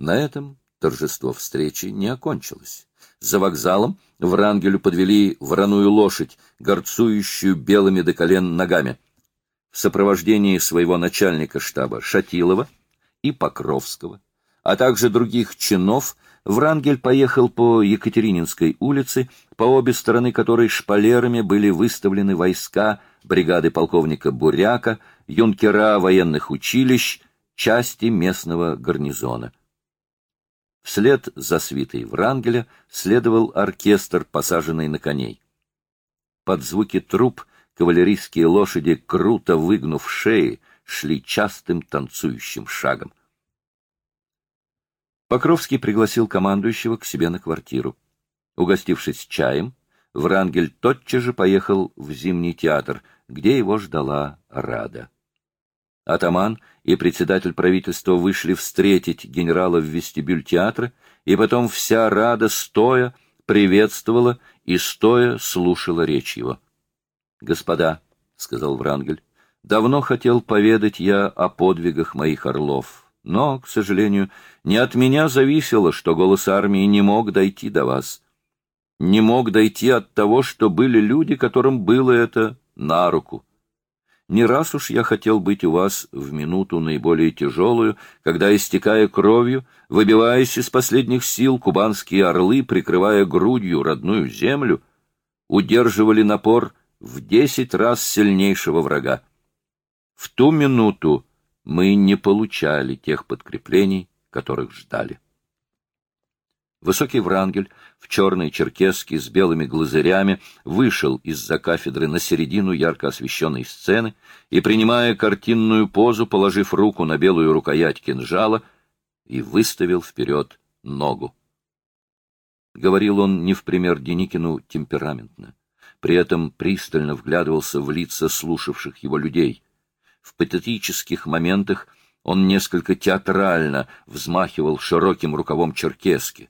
На этом торжество встречи не окончилось. За вокзалом Врангелю подвели вороную лошадь, горцующую белыми до колен ногами. В сопровождении своего начальника штаба Шатилова и Покровского, а также других чинов, Врангель поехал по Екатерининской улице, по обе стороны которой шпалерами были выставлены войска бригады полковника Буряка, юнкера военных училищ, части местного гарнизона. Вслед за свитой Врангеля следовал оркестр, посаженный на коней. Под звуки труп кавалерийские лошади, круто выгнув шеи, шли частым танцующим шагом. Покровский пригласил командующего к себе на квартиру. Угостившись чаем, Врангель тотчас же поехал в Зимний театр, где его ждала Рада. Атаман и председатель правительства вышли встретить генерала в вестибюль театра, и потом вся Рада стоя приветствовала и стоя слушала речь его. «Господа», — сказал Врангель, — «давно хотел поведать я о подвигах моих орлов, но, к сожалению, не от меня зависело, что голос армии не мог дойти до вас. Не мог дойти от того, что были люди, которым было это на руку. Не раз уж я хотел быть у вас в минуту наиболее тяжелую, когда, истекая кровью, выбиваясь из последних сил, кубанские орлы, прикрывая грудью родную землю, удерживали напор в десять раз сильнейшего врага. В ту минуту мы не получали тех подкреплений, которых ждали. Высокий Врангель в черной черкеске с белыми глазырями вышел из-за кафедры на середину ярко освещенной сцены и, принимая картинную позу, положив руку на белую рукоять кинжала, и выставил вперед ногу. Говорил он не в пример Деникину темпераментно. При этом пристально вглядывался в лица слушавших его людей. В патетических моментах он несколько театрально взмахивал широким рукавом черкески.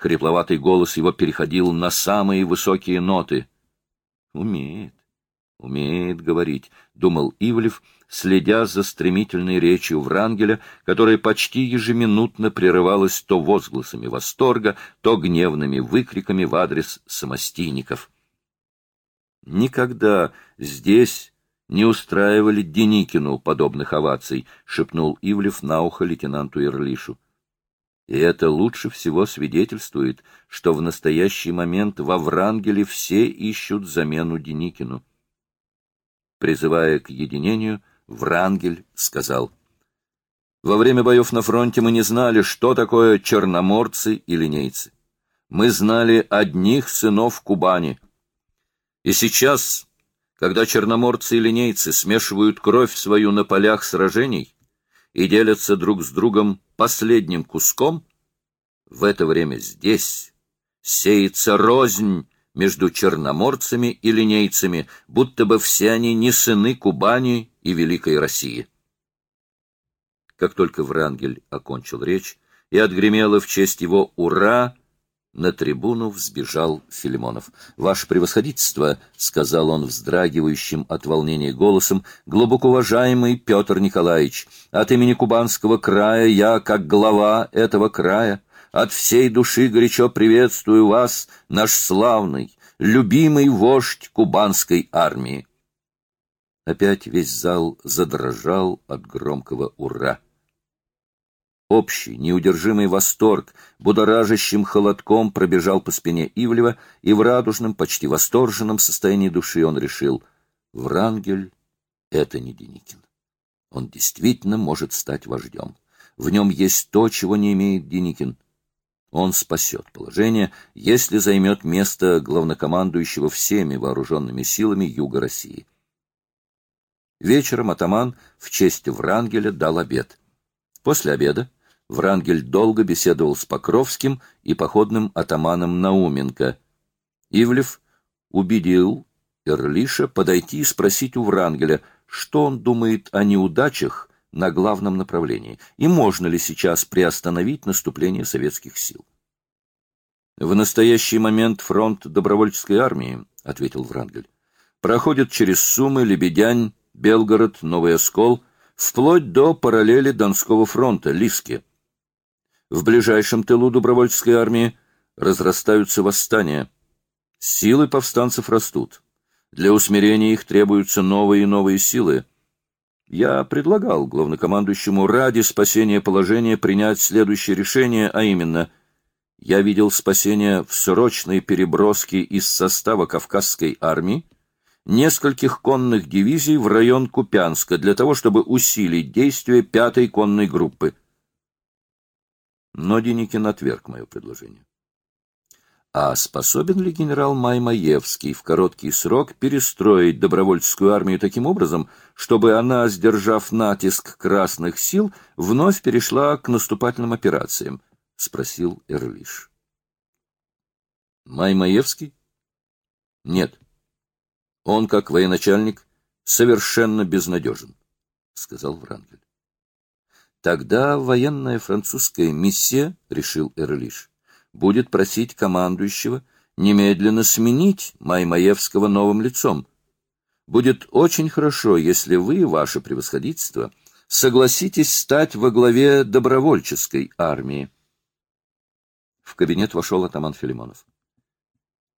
Хрипловатый голос его переходил на самые высокие ноты. «Умеет, умеет говорить», — думал Ивлев, следя за стремительной речью Врангеля, которая почти ежеминутно прерывалась то возгласами восторга, то гневными выкриками в адрес самостийников. «Никогда здесь не устраивали Деникину подобных оваций», — шепнул Ивлев на ухо лейтенанту Ирлишу. И это лучше всего свидетельствует, что в настоящий момент во Врангеле все ищут замену Деникину. Призывая к единению, Врангель сказал, «Во время боев на фронте мы не знали, что такое черноморцы и линейцы. Мы знали одних сынов Кубани. И сейчас, когда черноморцы и линейцы смешивают кровь свою на полях сражений, и делятся друг с другом последним куском, в это время здесь сеется рознь между черноморцами и линейцами, будто бы все они не сыны Кубани и Великой России. Как только Врангель окончил речь, и отгремело в честь его «Ура!», на трибуну взбежал Филимонов. «Ваше превосходительство», — сказал он вздрагивающим от волнения голосом, — «глубоко уважаемый Петр Николаевич, от имени Кубанского края я, как глава этого края, от всей души горячо приветствую вас, наш славный, любимый вождь кубанской армии». Опять весь зал задрожал от громкого «Ура!». Общий, неудержимый восторг будоражащим холодком пробежал по спине Ивлева, и в радужном, почти восторженном состоянии души он решил — Врангель — это не Деникин. Он действительно может стать вождем. В нем есть то, чего не имеет Деникин. Он спасет положение, если займет место главнокомандующего всеми вооруженными силами Юга России. Вечером атаман в честь Врангеля дал обед. После обеда Врангель долго беседовал с Покровским и походным атаманом Науменко. Ивлев убедил Эрлиша подойти и спросить у Врангеля, что он думает о неудачах на главном направлении, и можно ли сейчас приостановить наступление советских сил. «В настоящий момент фронт добровольческой армии», — ответил Врангель, — «проходит через Сумы, Лебедянь, Белгород, Новый Оскол, вплоть до параллели Донского фронта, Лиски. В ближайшем тылу добровольческой армии разрастаются восстания. Силы повстанцев растут. Для усмирения их требуются новые и новые силы. Я предлагал главнокомандующему ради спасения положения принять следующее решение, а именно, я видел спасение в срочной переброске из состава Кавказской армии нескольких конных дивизий в район Купянска для того, чтобы усилить действия пятой конной группы. Но Деникин отверг мое предложение. А способен ли генерал Маймаевский в короткий срок перестроить добровольческую армию таким образом, чтобы она, сдержав натиск красных сил, вновь перешла к наступательным операциям? — спросил Эрлиш. — Маймаевский? — Нет. Он, как военачальник, совершенно безнадежен, — сказал Врангель. — Тогда военная французская миссия, — решил Эрлиш, будет просить командующего немедленно сменить Маймаевского новым лицом. Будет очень хорошо, если вы, ваше превосходительство, согласитесь стать во главе добровольческой армии. В кабинет вошел атаман Филимонов.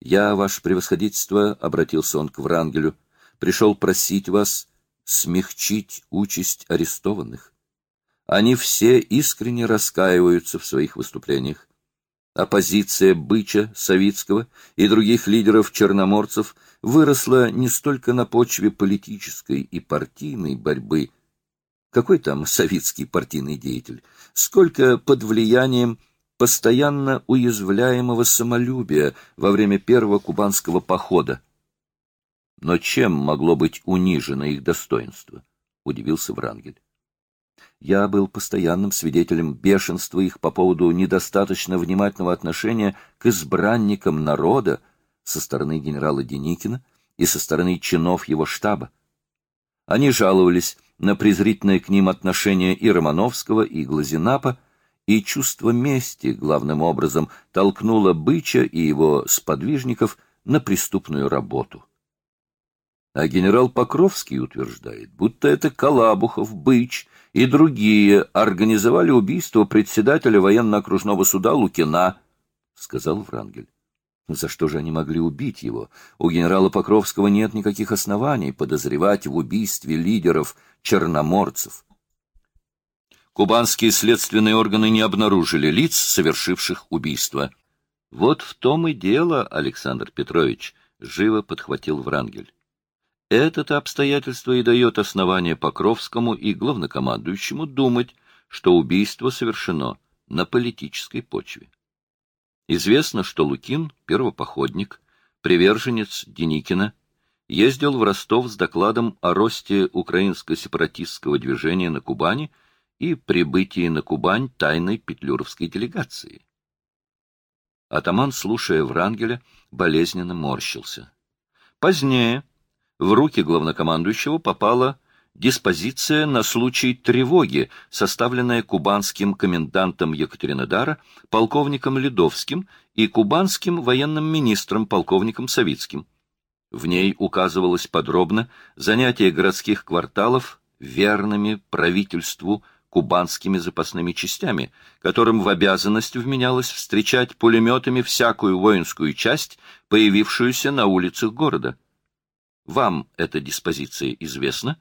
«Я, ваше превосходительство», — обратился он к Врангелю, — «пришел просить вас смягчить участь арестованных. Они все искренне раскаиваются в своих выступлениях. Оппозиция Быча, Савицкого и других лидеров-черноморцев выросла не столько на почве политической и партийной борьбы, какой там Савицкий партийный деятель, сколько под влиянием постоянно уязвляемого самолюбия во время первого кубанского похода. Но чем могло быть унижено их достоинство? — удивился Врангель. Я был постоянным свидетелем бешенства их по поводу недостаточно внимательного отношения к избранникам народа со стороны генерала Деникина и со стороны чинов его штаба. Они жаловались на презрительное к ним отношение и Романовского, и Глазинапа, и чувство мести, главным образом, толкнуло Быча и его сподвижников на преступную работу. А генерал Покровский утверждает, будто это Калабухов, Быч и другие организовали убийство председателя военно-окружного суда Лукина, — сказал Врангель. За что же они могли убить его? У генерала Покровского нет никаких оснований подозревать в убийстве лидеров черноморцев. Кубанские следственные органы не обнаружили лиц, совершивших убийство. Вот в том и дело, Александр Петрович, — живо подхватил Врангель. Это-то обстоятельство и дает основание Покровскому и главнокомандующему думать, что убийство совершено на политической почве. Известно, что Лукин, первопоходник, приверженец Деникина, ездил в Ростов с докладом о росте украинско-сепаратистского движения на Кубани и прибытии на Кубань тайной петлюровской делегации. Атаман, слушая Врангеля, болезненно морщился. Позднее, в руки главнокомандующего попала диспозиция на случай тревоги, составленная кубанским комендантом Екатеринодара, полковником Ледовским и кубанским военным министром, полковником Савицким. В ней указывалось подробно занятие городских кварталов верными правительству кубанскими запасными частями, которым в обязанность вменялось встречать пулеметами всякую воинскую часть, появившуюся на улицах города. Вам эта диспозиция известна?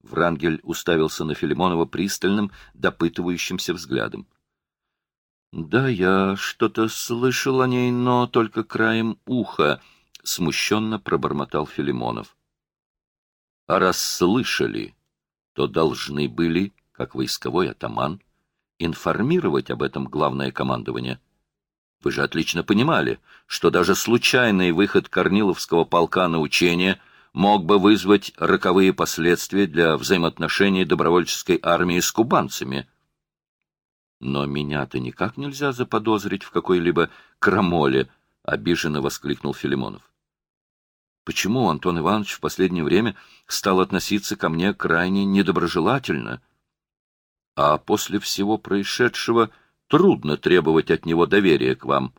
Врангель уставился на Филимонова пристальным, допытывающимся взглядом. — Да, я что-то слышал о ней, но только краем уха, — смущенно пробормотал Филимонов. — А раз слышали, то должны были, как войсковой атаман, информировать об этом главное командование. Вы же отлично понимали, что даже случайный выход Корниловского полка на учение мог бы вызвать роковые последствия для взаимоотношений добровольческой армии с кубанцами. Но меня-то никак нельзя заподозрить в какой-либо крамоле, — обиженно воскликнул Филимонов. Почему Антон Иванович в последнее время стал относиться ко мне крайне недоброжелательно? А после всего происшедшего трудно требовать от него доверия к вам.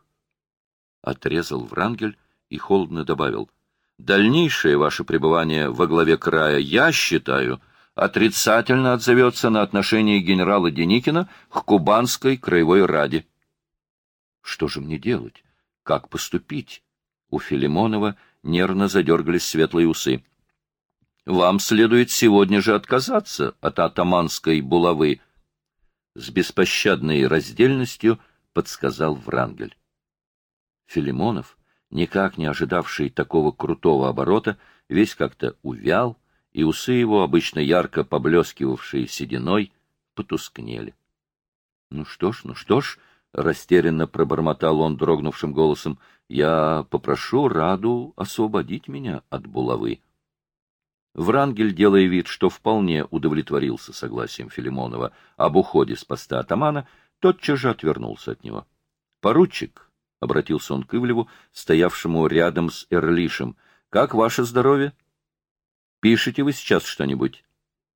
Отрезал Врангель и холодно добавил. Дальнейшее ваше пребывание во главе края я считаю отрицательно отзовется на отношение генерала Деникина к Кубанской краевой раде. Что же мне делать? Как поступить? У Филимонова нервно задергались светлые усы. Вам следует сегодня же отказаться от атаманской булавы. С беспощадной раздельностью подсказал Врангель. Филимонов, никак не ожидавший такого крутого оборота, весь как-то увял, и усы его, обычно ярко поблескивавшие сединой, потускнели. — Ну что ж, ну что ж, — растерянно пробормотал он дрогнувшим голосом, — я попрошу Раду освободить меня от булавы. Врангель, делая вид, что вполне удовлетворился согласием Филимонова об уходе с поста атамана, тотчас же отвернулся от него. — Поручик, — обратился он к Ивлеву, стоявшему рядом с Эрлишем, — как ваше здоровье? Пишете вы сейчас что-нибудь?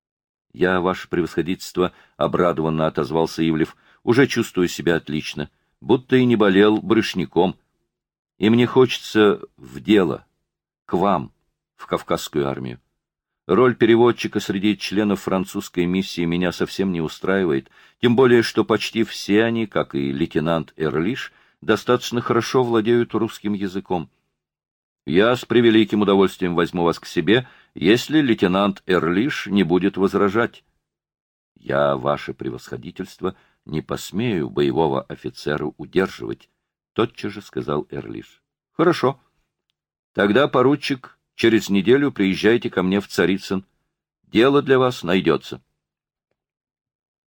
— Я, ваше превосходительство, — обрадованно отозвался Ивлев, — уже чувствую себя отлично, будто и не болел брюшником. И мне хочется в дело, к вам, в Кавказскую армию. Роль переводчика среди членов французской миссии меня совсем не устраивает, тем более, что почти все они, как и лейтенант Эрлиш, достаточно хорошо владеют русским языком. Я с превеликим удовольствием возьму вас к себе, если лейтенант Эрлиш не будет возражать. Я, ваше превосходительство, не посмею боевого офицера удерживать, — тотчас же сказал Эрлиш. — Хорошо. Тогда, поручик, Через неделю приезжайте ко мне в Царицын. Дело для вас найдется.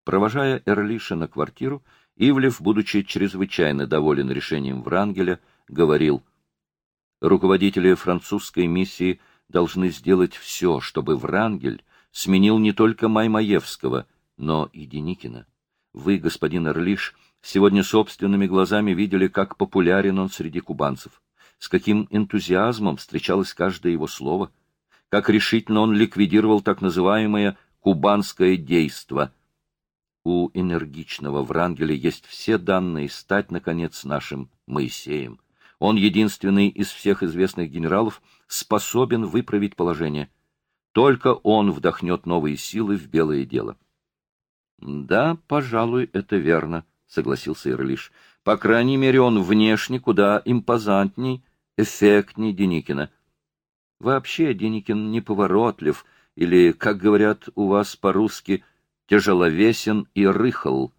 Провожая Эрлиша на квартиру, Ивлев, будучи чрезвычайно доволен решением Врангеля, говорил, руководители французской миссии должны сделать все, чтобы Врангель сменил не только Маймаевского, но и Деникина. Вы, господин Эрлиш, сегодня собственными глазами видели, как популярен он среди кубанцев с каким энтузиазмом встречалось каждое его слово, как решительно он ликвидировал так называемое «кубанское действо». У энергичного Врангеля есть все данные стать, наконец, нашим Моисеем. Он единственный из всех известных генералов способен выправить положение. Только он вдохнет новые силы в белое дело. — Да, пожалуй, это верно, — согласился Ирлиш. — По крайней мере, он внешне куда импозантней, эффектней Деникина. Вообще Деникин неповоротлив, или, как говорят у вас по-русски, тяжеловесен и рыхл.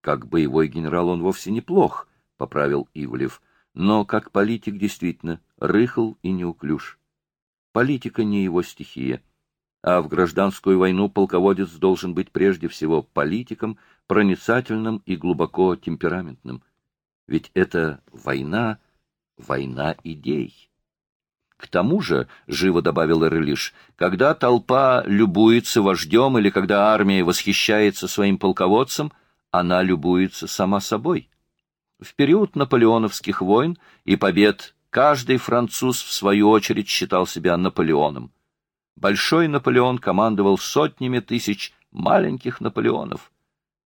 Как боевой генерал он вовсе неплох, — поправил Ивлев, но как политик действительно рыхл и неуклюж. Политика не его стихия а в гражданскую войну полководец должен быть прежде всего политиком, проницательным и глубоко темпераментным. Ведь это война, война идей. К тому же, — живо добавил Эрлиш, — когда толпа любуется вождем или когда армия восхищается своим полководцем, она любуется сама собой. В период наполеоновских войн и побед каждый француз, в свою очередь, считал себя Наполеоном. Большой Наполеон командовал сотнями тысяч маленьких Наполеонов,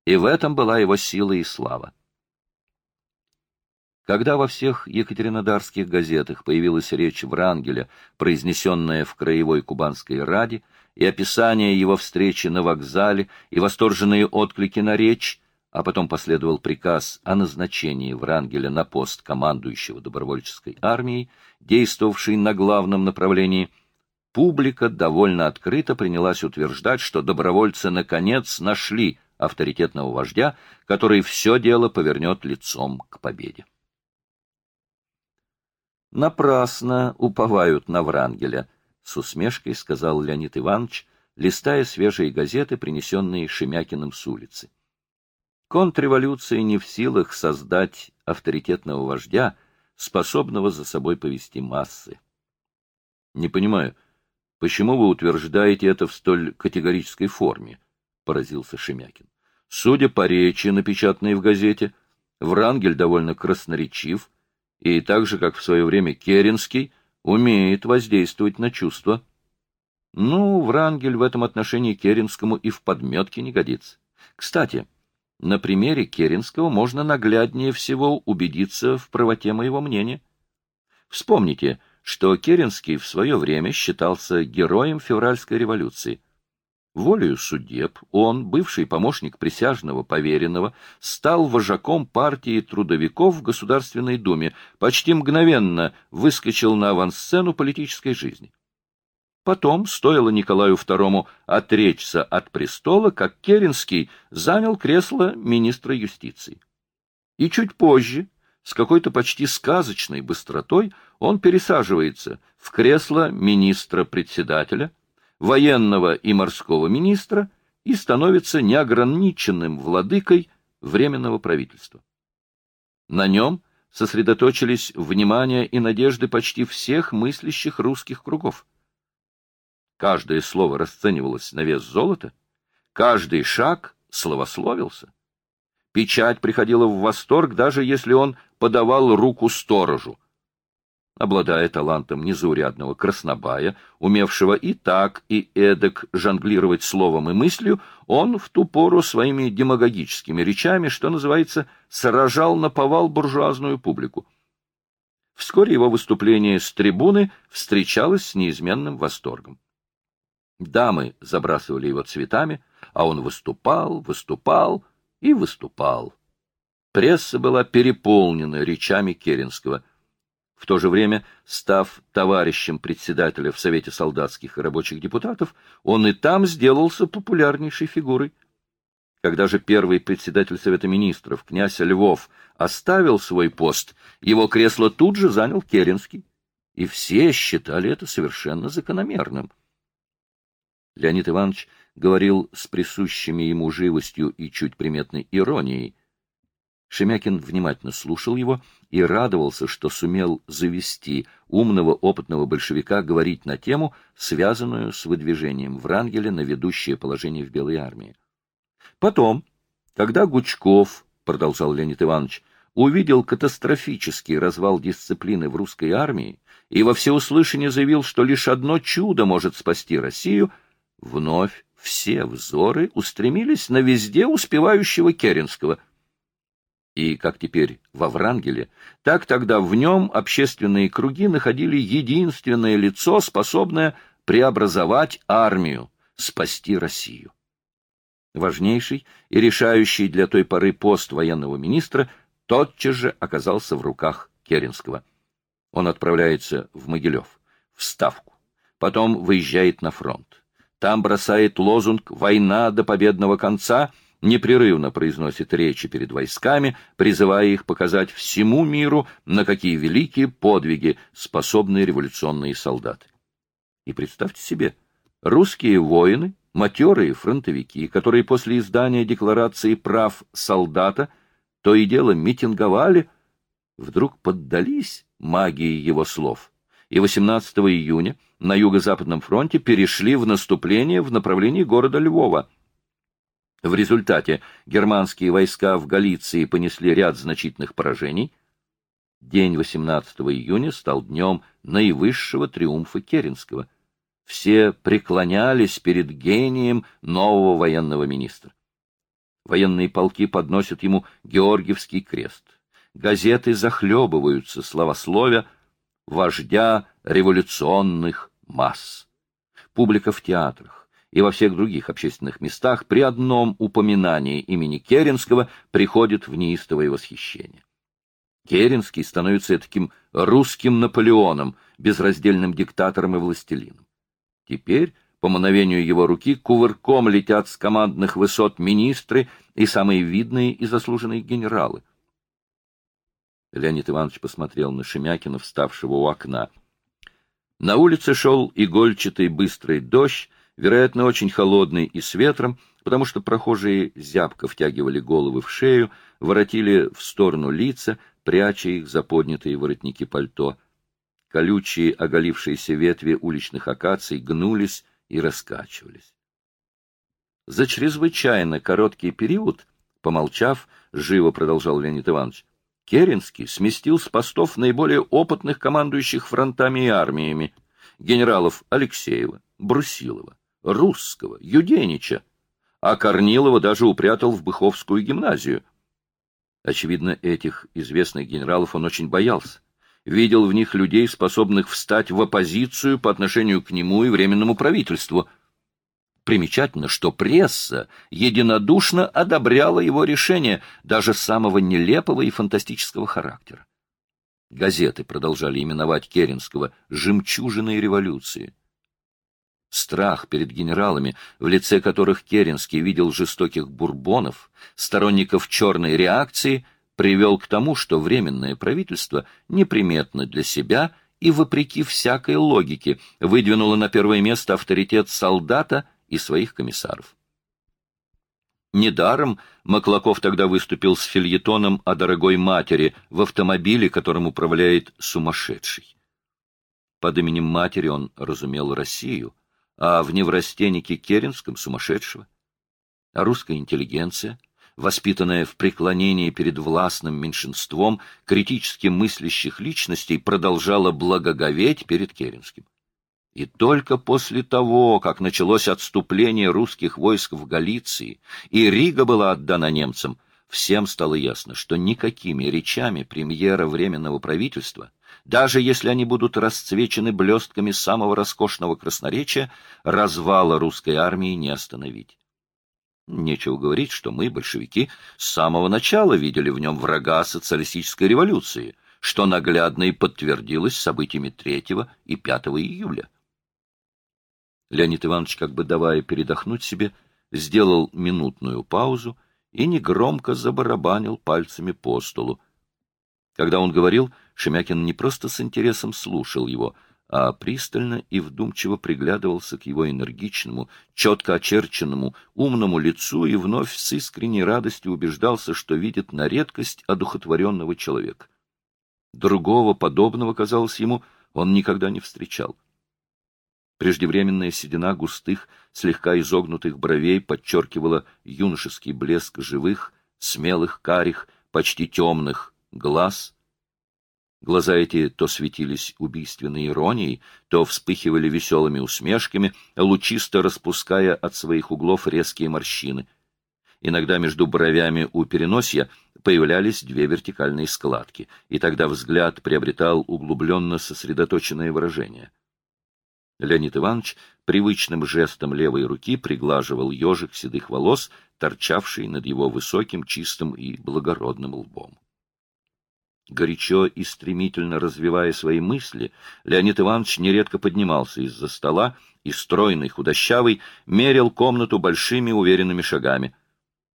и в этом была его сила и слава. Когда во всех екатеринодарских газетах появилась речь Врангеля, произнесенная в Краевой Кубанской Раде, и описание его встречи на вокзале, и восторженные отклики на речь, а потом последовал приказ о назначении Врангеля на пост командующего добровольческой армией, действовавшей на главном направлении – публика довольно открыто принялась утверждать, что добровольцы наконец нашли авторитетного вождя, который все дело повернет лицом к победе. Напрасно уповают на Врангеля, — с усмешкой сказал Леонид Иванович, листая свежие газеты, принесенные Шемякиным с улицы. Контрреволюция не в силах создать авторитетного вождя, способного за собой повести массы. — Не понимаю, — Почему вы утверждаете это в столь категорической форме? — поразился Шемякин. Судя по речи, напечатанной в газете, Врангель довольно красноречив, и так же, как в свое время Керенский, умеет воздействовать на чувства. Ну, Врангель в этом отношении Керенскому и в подметке не годится. Кстати, на примере Керенского можно нагляднее всего убедиться в правоте моего мнения. Вспомните, что Керенский в свое время считался героем февральской революции. Волею судеб он, бывший помощник присяжного поверенного, стал вожаком партии трудовиков в Государственной Думе, почти мгновенно выскочил на авансцену политической жизни. Потом, стоило Николаю II отречься от престола, как Керенский занял кресло министра юстиции. И чуть позже, с какой-то почти сказочной быстротой, он пересаживается в кресло министра-председателя, военного и морского министра и становится неограниченным владыкой Временного правительства. На нем сосредоточились внимание и надежды почти всех мыслящих русских кругов. Каждое слово расценивалось на вес золота, каждый шаг словословился. Печать приходила в восторг, даже если он подавал руку сторожу. Обладая талантом незаурядного краснобая, умевшего и так, и эдак жонглировать словом и мыслью, он в ту пору своими демагогическими речами, что называется, сражал на повал буржуазную публику. Вскоре его выступление с трибуны встречалось с неизменным восторгом. Дамы забрасывали его цветами, а он выступал, выступал и выступал. Пресса была переполнена речами Керенского. В то же время, став товарищем председателя в Совете солдатских и рабочих депутатов, он и там сделался популярнейшей фигурой. Когда же первый председатель Совета министров, князь Львов, оставил свой пост, его кресло тут же занял Керенский, и все считали это совершенно закономерным. Леонид Иванович говорил с присущими ему живостью и чуть приметной иронией. Шемякин внимательно слушал его и радовался, что сумел завести умного опытного большевика говорить на тему, связанную с выдвижением Врангеля на ведущее положение в Белой армии. Потом, когда Гучков, продолжал Леонид Иванович, увидел катастрофический развал дисциплины в русской армии и во всеуслышание заявил, что лишь одно чудо может спасти Россию — Вновь все взоры устремились на везде успевающего Керенского. И, как теперь во Врангеле, так тогда в нем общественные круги находили единственное лицо, способное преобразовать армию, спасти Россию. Важнейший и решающий для той поры пост военного министра тотчас же оказался в руках Керенского. Он отправляется в Могилев, в Ставку, потом выезжает на фронт. Там бросает лозунг «Война до победного конца», непрерывно произносит речи перед войсками, призывая их показать всему миру, на какие великие подвиги способны революционные солдаты. И представьте себе, русские воины, матерые фронтовики, которые после издания Декларации прав солдата то и дело митинговали, вдруг поддались магии его слов. И 18 июня на Юго-Западном фронте перешли в наступление в направлении города Львова. В результате германские войска в Галиции понесли ряд значительных поражений. День 18 июня стал днем наивысшего триумфа Керенского. Все преклонялись перед гением нового военного министра. Военные полки подносят ему Георгиевский крест. Газеты захлебываются словословия вождя революционных масс. Публика в театрах и во всех других общественных местах при одном упоминании имени Керенского приходит в неистовое восхищение. Керенский становится таким русским Наполеоном, безраздельным диктатором и властелином. Теперь, по мановению его руки, кувырком летят с командных высот министры и самые видные и заслуженные генералы. Леонид Иванович посмотрел на Шемякина, вставшего у окна. На улице шел игольчатый быстрый дождь, вероятно, очень холодный и с ветром, потому что прохожие зябко втягивали головы в шею, воротили в сторону лица, пряча их за поднятые воротники пальто. Колючие оголившиеся ветви уличных акаций гнулись и раскачивались. За чрезвычайно короткий период, помолчав, живо продолжал Леонид Иванович, Керенский сместил с постов наиболее опытных командующих фронтами и армиями генералов Алексеева, Брусилова, Русского, Юденича, а Корнилова даже упрятал в Быховскую гимназию. Очевидно, этих известных генералов он очень боялся. Видел в них людей, способных встать в оппозицию по отношению к нему и Временному правительству. Примечательно, что пресса единодушно одобряла его решение, даже самого нелепого и фантастического характера. Газеты продолжали именовать Керенского «жемчужиной революции». Страх перед генералами, в лице которых Керенский видел жестоких бурбонов, сторонников черной реакции, привел к тому, что Временное правительство неприметно для себя и, вопреки всякой логике, выдвинуло на первое место авторитет солдата и своих комиссаров. Недаром Маклаков тогда выступил с фильетоном о дорогой матери в автомобиле, которым управляет сумасшедший. Под именем матери он разумел Россию, а в неврастеннике Керенском — сумасшедшего. А русская интеллигенция, воспитанная в преклонении перед властным меньшинством критически мыслящих личностей, продолжала благоговеть перед Керенским. И только после того, как началось отступление русских войск в Галиции, и Рига была отдана немцам, всем стало ясно, что никакими речами премьера Временного правительства, даже если они будут расцвечены блестками самого роскошного красноречия, развала русской армии не остановить. Нечего говорить, что мы, большевики, с самого начала видели в нем врага социалистической революции, что наглядно и подтвердилось событиями 3 и 5 июля. Леонид Иванович, как бы давая передохнуть себе, сделал минутную паузу и негромко забарабанил пальцами по столу. Когда он говорил, Шемякин не просто с интересом слушал его, а пристально и вдумчиво приглядывался к его энергичному, четко очерченному, умному лицу и вновь с искренней радостью убеждался, что видит на редкость одухотворенного человека. Другого подобного, казалось ему, он никогда не встречал. Преждевременная седина густых, слегка изогнутых бровей подчеркивала юношеский блеск живых, смелых, карих, почти темных глаз. Глаза эти то светились убийственной иронией, то вспыхивали веселыми усмешками, лучисто распуская от своих углов резкие морщины. Иногда между бровями у переносья появлялись две вертикальные складки, и тогда взгляд приобретал углубленно сосредоточенное выражение — Леонид Иванович привычным жестом левой руки приглаживал ежик седых волос, торчавший над его высоким, чистым и благородным лбом. Горячо и стремительно развивая свои мысли, Леонид Иванович нередко поднимался из-за стола и, стройный, худощавый, мерил комнату большими уверенными шагами.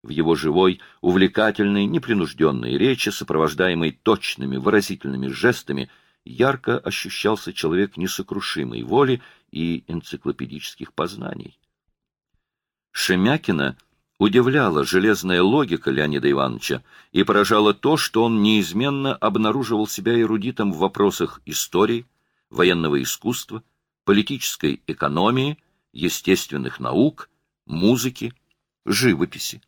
В его живой, увлекательной, непринужденной речи, сопровождаемой точными, выразительными жестами, ярко ощущался человек несокрушимой воли и энциклопедических познаний. Шемякина удивляла железная логика Леонида Ивановича и поражало то, что он неизменно обнаруживал себя эрудитом в вопросах истории, военного искусства, политической экономии, естественных наук, музыки, живописи.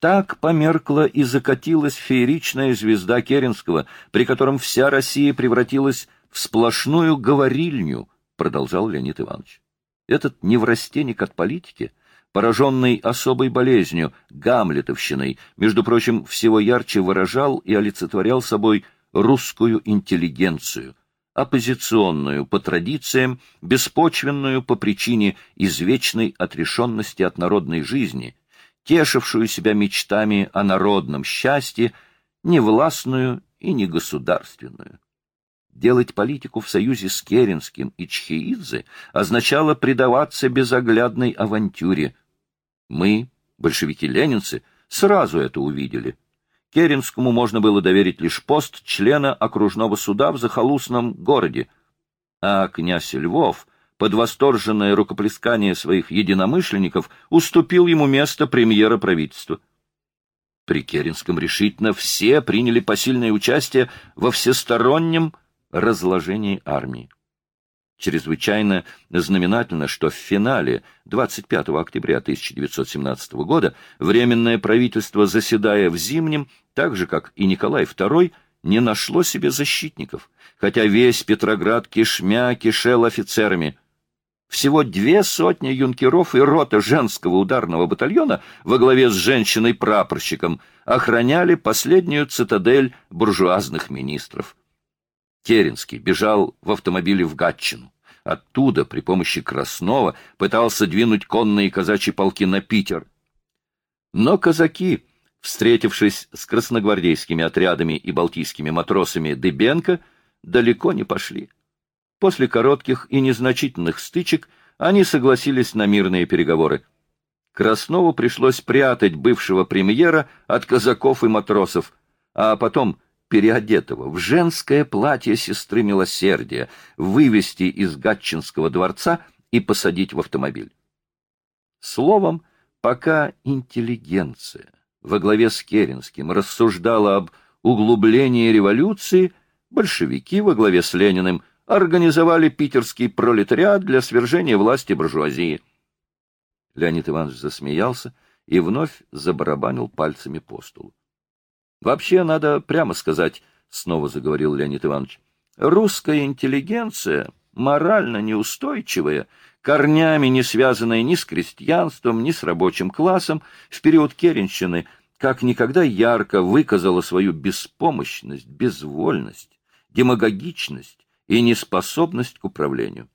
Так померкла и закатилась фееричная звезда Керенского, при котором вся Россия превратилась в сплошную говорильню, продолжал Леонид Иванович. Этот неврастенник от политики, пораженный особой болезнью, гамлетовщиной, между прочим, всего ярче выражал и олицетворял собой русскую интеллигенцию, оппозиционную по традициям, беспочвенную по причине извечной отрешенности от народной жизни — тешившую себя мечтами о народном счастье, не властную и не государственную. Делать политику в союзе с Керенским и Чхеидзе означало предаваться безоглядной авантюре. Мы, большевики-ленинцы, сразу это увидели. Керенскому можно было доверить лишь пост члена окружного суда в захолустном городе, а князь Львов — под восторженное рукоплескание своих единомышленников уступил ему место премьера правительства. При Керенском решительно все приняли посильное участие во всестороннем разложении армии. Чрезвычайно знаменательно, что в финале 25 октября 1917 года Временное правительство, заседая в Зимнем, так же, как и Николай II, не нашло себе защитников, хотя весь Петроград кишмя кишел офицерами – всего две сотни юнкеров и рота женского ударного батальона во главе с женщиной-прапорщиком охраняли последнюю цитадель буржуазных министров. Керенский бежал в автомобиле в Гатчину. Оттуда при помощи Краснова пытался двинуть конные казачьи полки на Питер. Но казаки, встретившись с красногвардейскими отрядами и балтийскими матросами Дыбенко, далеко не пошли. После коротких и незначительных стычек они согласились на мирные переговоры. Краснову пришлось прятать бывшего премьера от казаков и матросов, а потом переодетого в женское платье сестры милосердия вывести из Гатчинского дворца и посадить в автомобиль. Словом, пока интеллигенция во главе с Керенским рассуждала об углублении революции, большевики во главе с Лениным организовали питерский пролетариат для свержения власти буржуазии. Леонид Иванович засмеялся и вновь забарабанил пальцами по столу. Вообще, надо прямо сказать, — снова заговорил Леонид Иванович, — русская интеллигенция, морально неустойчивая, корнями не связанная ни с крестьянством, ни с рабочим классом, в период Керенщины как никогда ярко выказала свою беспомощность, безвольность, демагогичность и неспособность к управлению.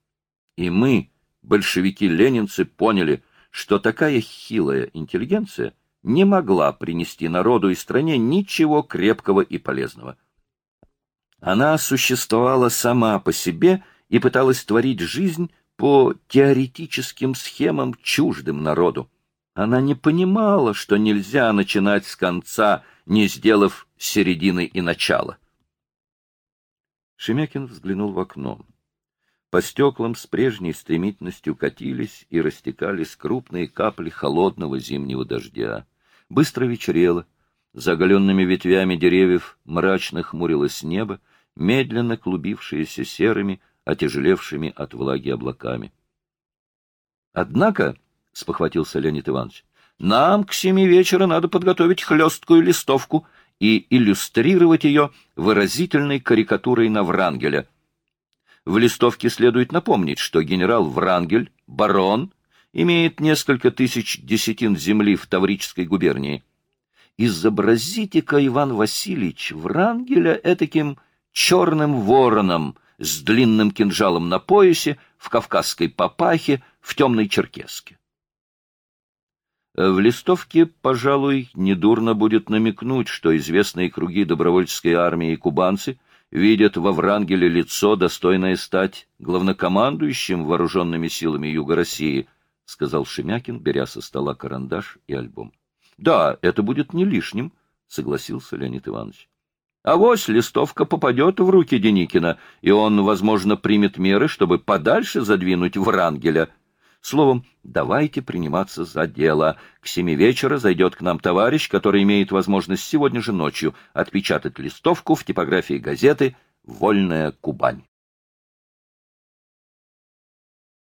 И мы, большевики-ленинцы, поняли, что такая хилая интеллигенция не могла принести народу и стране ничего крепкого и полезного. Она существовала сама по себе и пыталась творить жизнь по теоретическим схемам чуждым народу. Она не понимала, что нельзя начинать с конца, не сделав середины и начала. Шемякин взглянул в окно. По стеклам с прежней стремительностью катились и растекались крупные капли холодного зимнего дождя. Быстро вечерело. За оголенными ветвями деревьев мрачно хмурилось небо, медленно клубившееся серыми, отяжелевшими от влаги облаками. Однако, — спохватился Леонид Иванович, — нам к семи вечера надо подготовить хлесткую листовку и иллюстрировать ее выразительной карикатурой на Врангеля. В листовке следует напомнить, что генерал Врангель, барон, имеет несколько тысяч десятин земли в Таврической губернии. Изобразите-ка, Иван Васильевич, Врангеля этаким черным вороном с длинным кинжалом на поясе, в кавказской папахе, в темной черкеске. В листовке, пожалуй, недурно будет намекнуть, что известные круги добровольческой армии и кубанцы видят во Врангеле лицо, достойное стать главнокомандующим вооруженными силами Юга России —— сказал Шемякин, беря со стола карандаш и альбом. — Да, это будет не лишним, — согласился Леонид Иванович. — А вось листовка попадет в руки Деникина, и он, возможно, примет меры, чтобы подальше задвинуть Врангеля. Словом, давайте приниматься за дело. К семи вечера зайдет к нам товарищ, который имеет возможность сегодня же ночью отпечатать листовку в типографии газеты «Вольная Кубань».